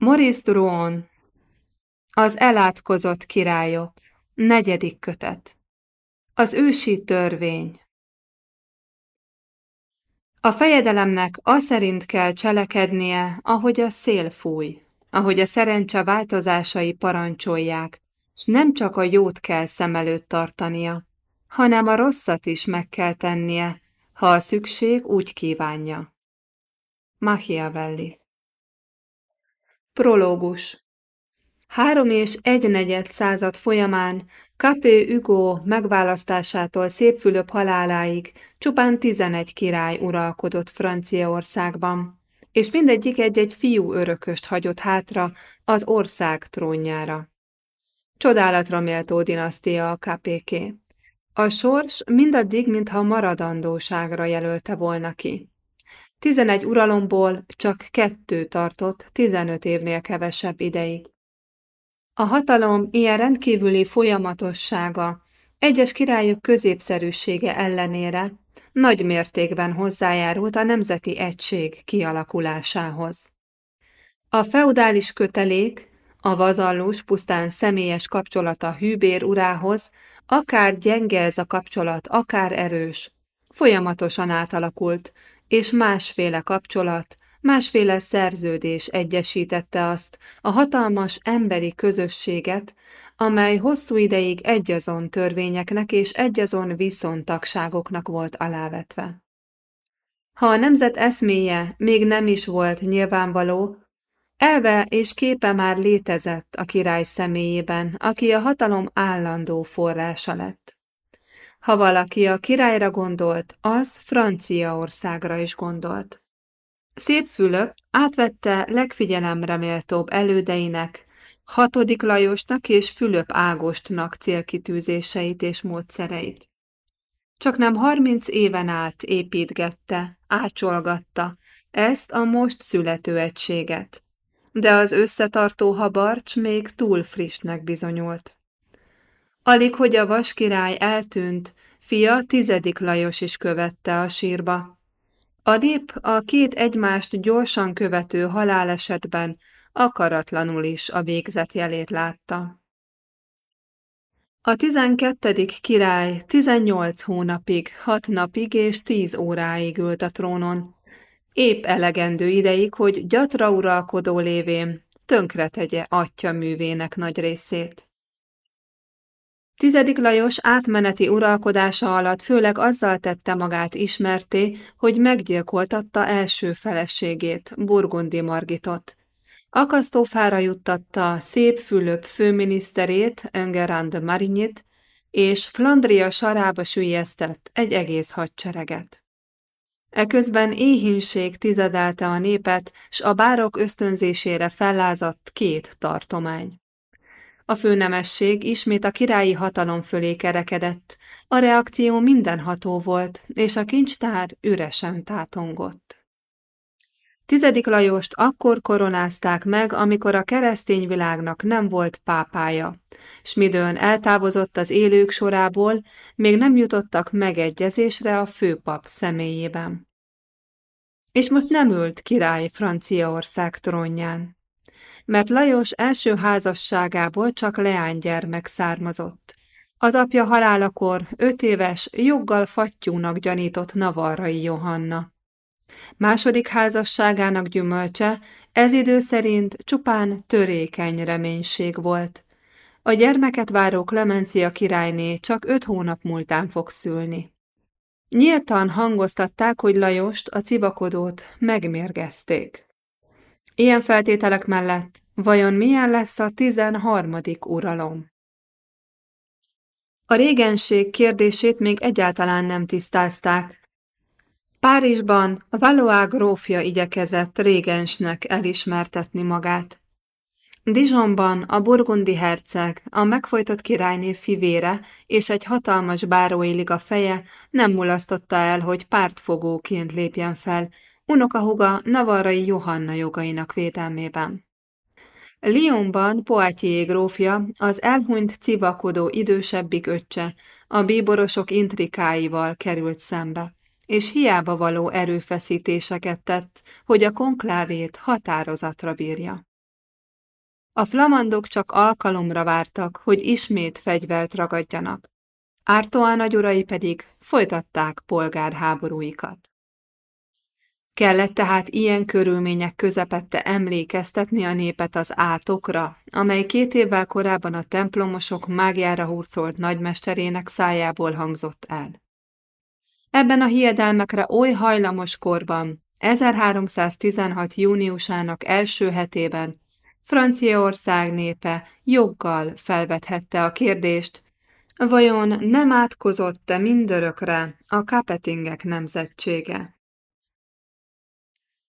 Maurice Drouon Az elátkozott királyok Negyedik kötet. Az ősi törvény. A fejedelemnek az szerint kell cselekednie, ahogy a szél fúj, ahogy a szerencse változásai parancsolják, s nem csak a jót kell szem előtt tartania, hanem a rosszat is meg kell tennie, ha a szükség úgy kívánja. Machiavelli Prológus Három és egy negyed század folyamán Capé Hugo megválasztásától Szép Fülöp haláláig csupán tizenegy király uralkodott Franciaországban, és mindegyik egy-egy fiú örököst hagyott hátra az ország trónjára. Csodálatra méltó dinasztia a Capéké. A sors mindaddig, mintha maradandóságra jelölte volna ki. Tizenegy uralomból csak kettő tartott, tizenöt évnél kevesebb ideig. A hatalom ilyen rendkívüli folyamatossága, egyes királyok középszerűsége ellenére nagy mértékben hozzájárult a nemzeti egység kialakulásához. A feudális kötelék, a vazallus pusztán személyes kapcsolata hűbér urához, akár gyenge ez a kapcsolat, akár erős, folyamatosan átalakult, és másféle kapcsolat, másféle szerződés egyesítette azt, a hatalmas emberi közösséget, amely hosszú ideig egyazon törvényeknek és egyazon viszontagságoknak volt alávetve. Ha a nemzet eszméje még nem is volt nyilvánvaló, elve és képe már létezett a király személyében, aki a hatalom állandó forrása lett. Ha valaki a királyra gondolt, az Franciaországra is gondolt. Szép Fülöp átvette legfigyelemre méltóbb elődeinek, hatodik Lajosnak és Fülöp Ágostnak célkitűzéseit és módszereit. Csak nem harminc éven át építgette, ácsolgatta ezt a most születő egységet, de az összetartó habarcs még túl frissnek bizonyult. Alig, hogy a vaskirály eltűnt, fia tizedik Lajos is követte a sírba. A nép a két egymást gyorsan követő halálesetben akaratlanul is a végzet jelét látta. A tizenkettedik király tizennyolc hónapig, hat napig és tíz óráig ült a trónon, épp elegendő ideig, hogy gyatra uralkodó lévén tönkretegye atya művének nagy részét. Tizedik Lajos átmeneti uralkodása alatt főleg azzal tette magát ismerté, hogy meggyilkoltatta első feleségét, Burgundi Margitot. Akasztófára juttatta szép Fülöp főminiszterét, Engerand Marinyit, és Flandria sarába süllyesztett egy egész hadsereget. Eközben éhínség tizedelte a népet, s a bárok ösztönzésére fellázadt két tartomány. A főnemesség ismét a királyi hatalom fölé kerekedett, a reakció mindenható volt, és a kincstár üresen tátongott. Tizedik Lajost akkor koronázták meg, amikor a keresztény világnak nem volt pápája, s midőn eltávozott az élők sorából, még nem jutottak megegyezésre a főpap személyében. És most nem ült király Franciaország trónján mert Lajos első házasságából csak leánygyermek származott. Az apja halálakor öt éves, joggal fattyúnak gyanított Navarrai Johanna. Második házasságának gyümölcse ez idő szerint csupán törékeny reménység volt. A gyermeket váró Klemencia királyné csak öt hónap múltán fog szülni. Nyíltan hangoztatták, hogy Lajost, a cibakodót megmérgezték. Ilyen feltételek mellett vajon milyen lesz a tizenharmadik uralom? A régenség kérdését még egyáltalán nem tisztázták. Párizsban Valois grófja igyekezett régensnek elismertetni magát. Dijonban a burgundi herceg, a megfojtott királyné fivére és egy hatalmas bárói liga feje nem mulasztotta el, hogy pártfogóként lépjen fel, unokahuga Navarrai Johanna jogainak védelmében. Lyonban Poitiers grófja, az elhunyt civakodó idősebbik öccse, a bíborosok intrikáival került szembe, és hiába való erőfeszítéseket tett, hogy a konklávét határozatra bírja. A flamandok csak alkalomra vártak, hogy ismét fegyvert ragadjanak. Ártoá nagyurai pedig folytatták polgárháborúikat. Kellett tehát ilyen körülmények közepette emlékeztetni a népet az átokra, amely két évvel korábban a templomosok mágiára hurcolt nagymesterének szájából hangzott el. Ebben a hiedelmekre oly hajlamos korban, 1316. júniusának első hetében Franciaország népe joggal felvethette a kérdést, vajon nem átkozott-e mindörökre a kapetingek nemzetsége?